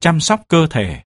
chăm sóc cơ thể.